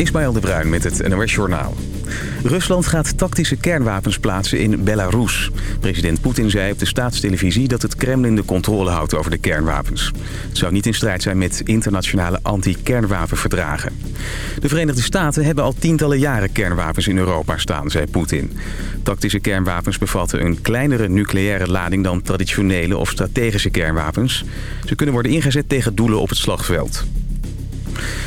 Ismaël de Bruin met het NOS Journaal. Rusland gaat tactische kernwapens plaatsen in Belarus. President Poetin zei op de staatstelevisie dat het Kremlin de controle houdt over de kernwapens. Het zou niet in strijd zijn met internationale anti-kernwapenverdragen. De Verenigde Staten hebben al tientallen jaren kernwapens in Europa staan, zei Poetin. Tactische kernwapens bevatten een kleinere nucleaire lading dan traditionele of strategische kernwapens. Ze kunnen worden ingezet tegen doelen op het slagveld.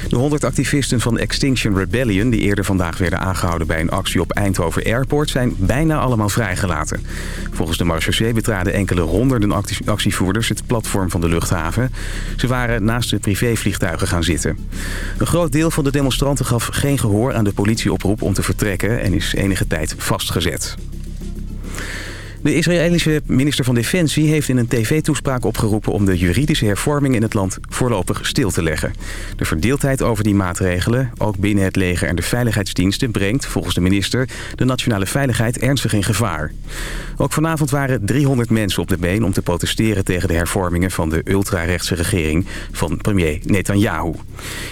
De 100 activisten van Extinction Rebellion... die eerder vandaag werden aangehouden bij een actie op Eindhoven Airport... zijn bijna allemaal vrijgelaten. Volgens de marechaussee betraden enkele honderden actievoerders... het platform van de luchthaven. Ze waren naast de privévliegtuigen gaan zitten. Een groot deel van de demonstranten gaf geen gehoor aan de politieoproep om te vertrekken... en is enige tijd vastgezet. De Israëlische minister van Defensie heeft in een tv-toespraak opgeroepen... om de juridische hervorming in het land voorlopig stil te leggen. De verdeeldheid over die maatregelen, ook binnen het leger en de veiligheidsdiensten... brengt, volgens de minister, de nationale veiligheid ernstig in gevaar. Ook vanavond waren 300 mensen op de been om te protesteren... tegen de hervormingen van de ultrarechtse regering van premier Netanyahu.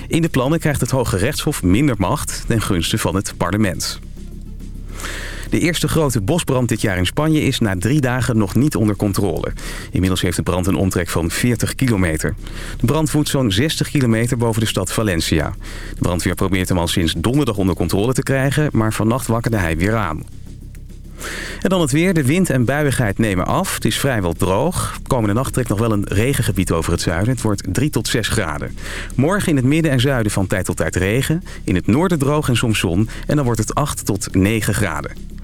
In de plannen krijgt het Hoge Rechtshof minder macht ten gunste van het parlement. De eerste grote bosbrand dit jaar in Spanje is na drie dagen nog niet onder controle. Inmiddels heeft de brand een omtrek van 40 kilometer. De brand woedt zo'n 60 kilometer boven de stad Valencia. De brandweer probeert hem al sinds donderdag onder controle te krijgen, maar vannacht wakkerde hij weer aan. En dan het weer. De wind en buiigheid nemen af. Het is vrijwel droog. Komende nacht trekt nog wel een regengebied over het zuiden. Het wordt 3 tot 6 graden. Morgen in het midden en zuiden van tijd tot tijd regen. In het noorden droog en soms zon. En dan wordt het 8 tot 9 graden.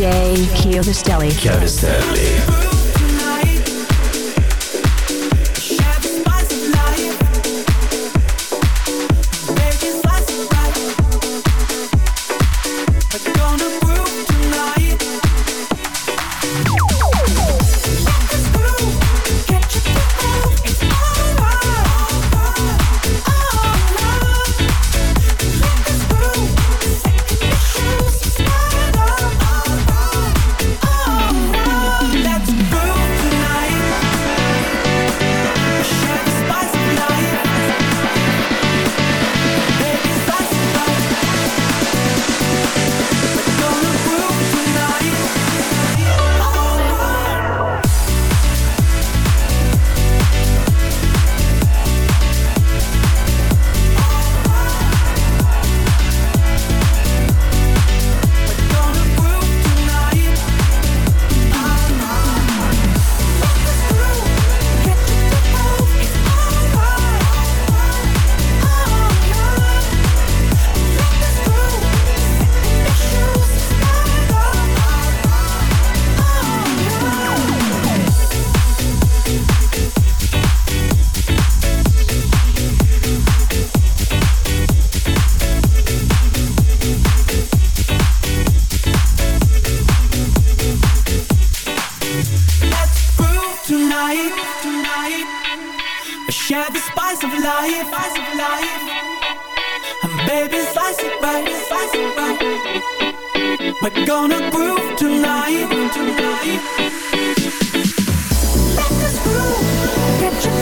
DJ Kiovistelli. Kiovistelli. Life, spice of baby, slice it slice. We're gonna groove tonight, tonight. Let this groove get you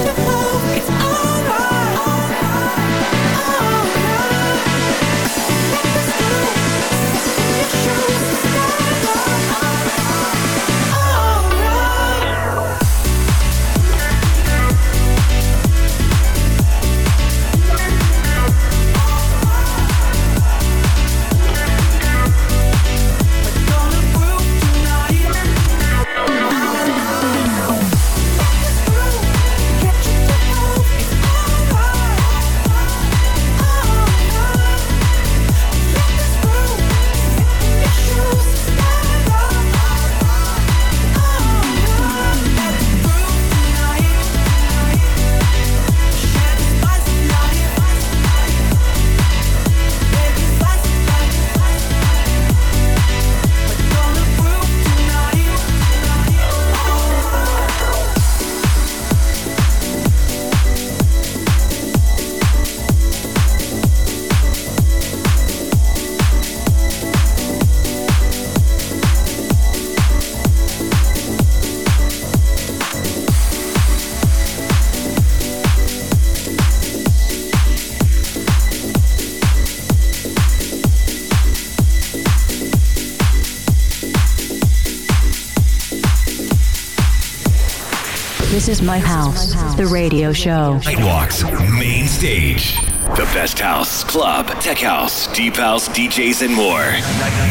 This is my house, the radio show. Nightwalks Main Stage. The best house, club, tech house, deep house, DJs, and more.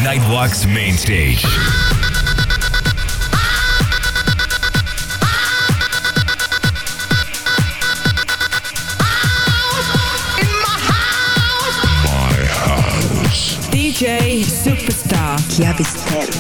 Nightwalks Main Stage. My house. DJ Superstar. Chiavistelli.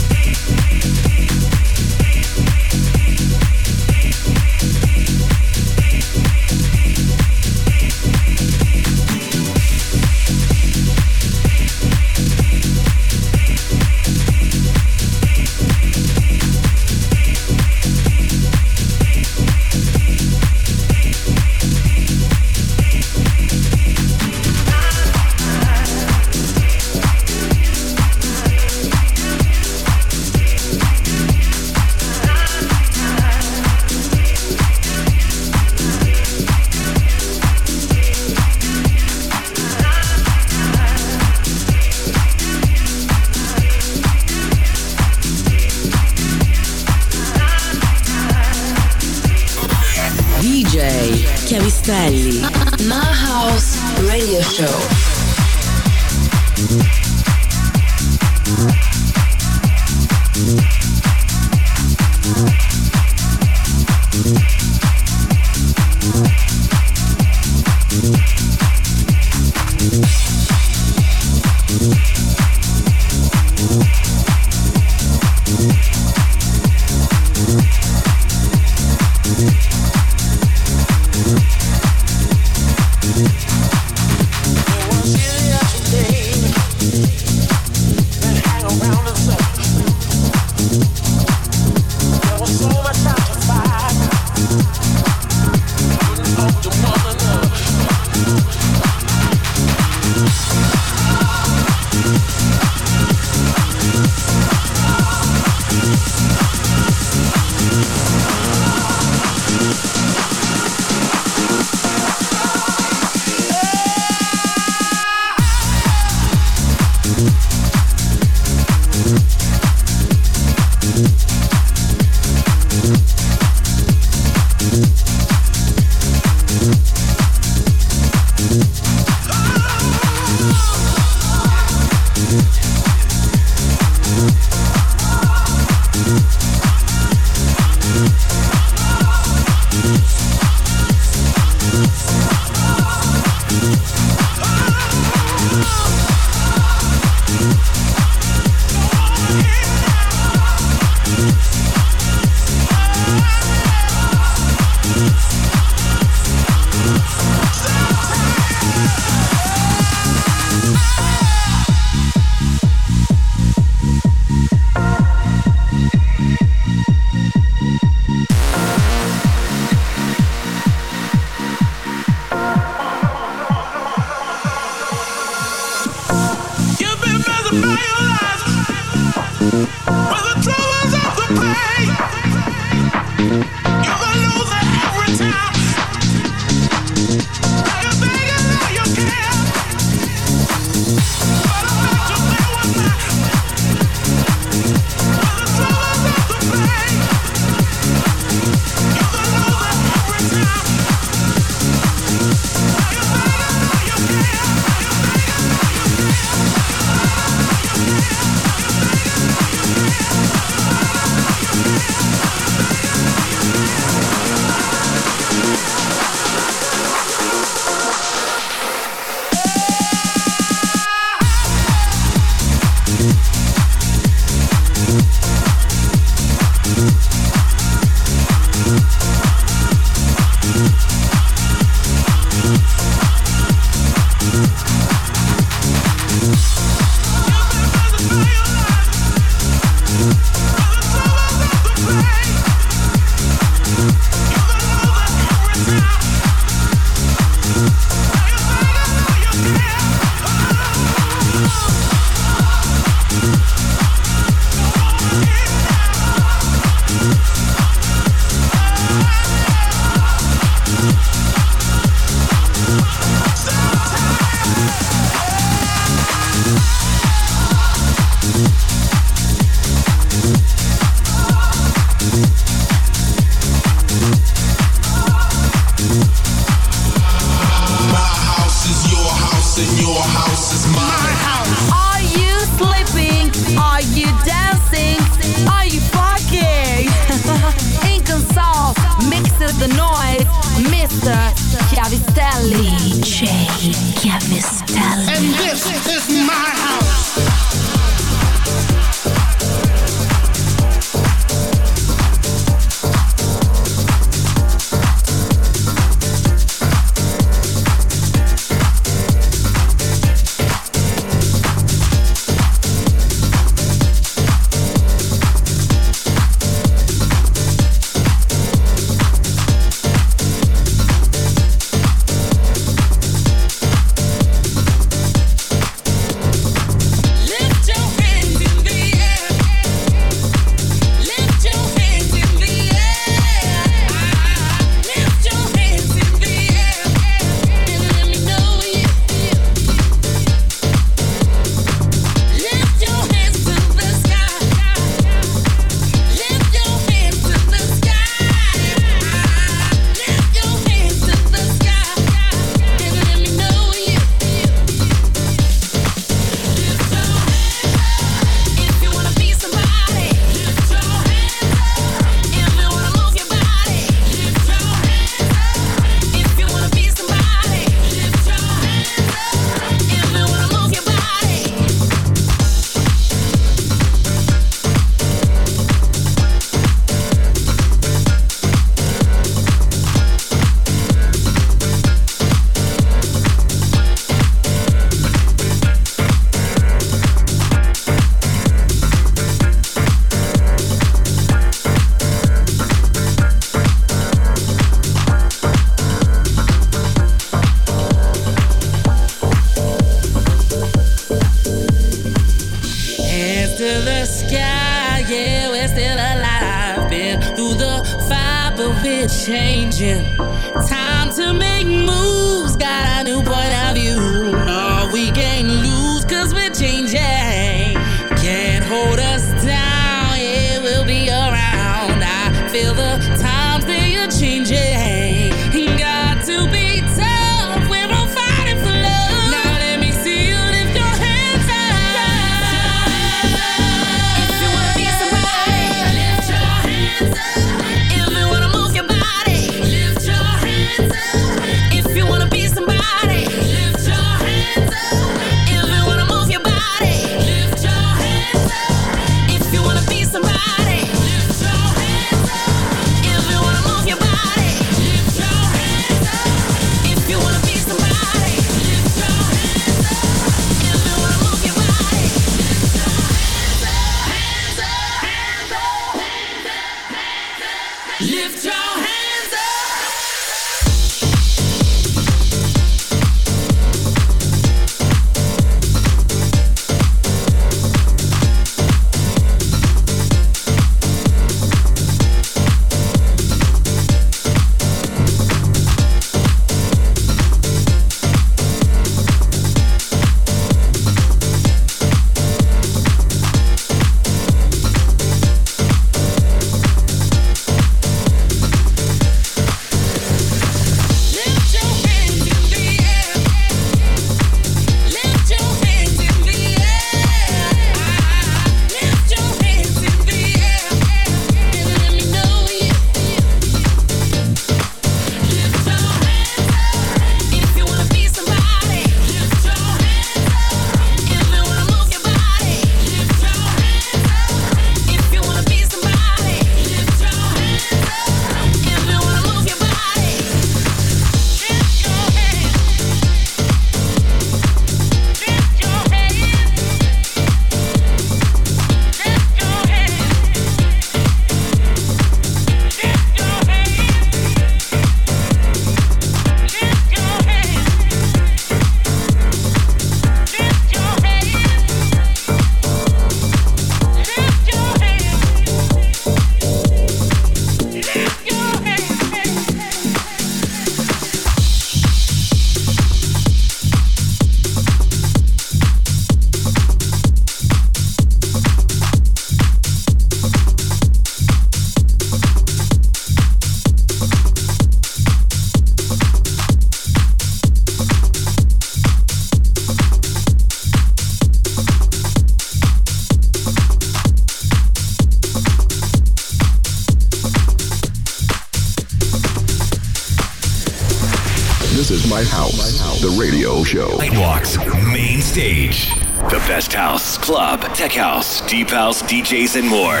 deep house, DJs, and more.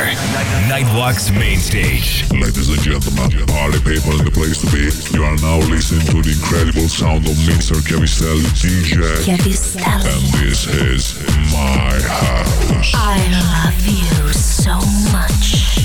Nightwalk's main stage. Ladies and gentlemen, party people in the place to be. You are now listening to the incredible sound of Mixer Kevistelli DJ. Kevistelli. And this is my house. I love you so much.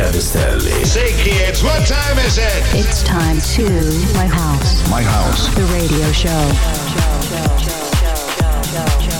DJ Say kids, what time is it? It's time to My House. My House. The radio show. We're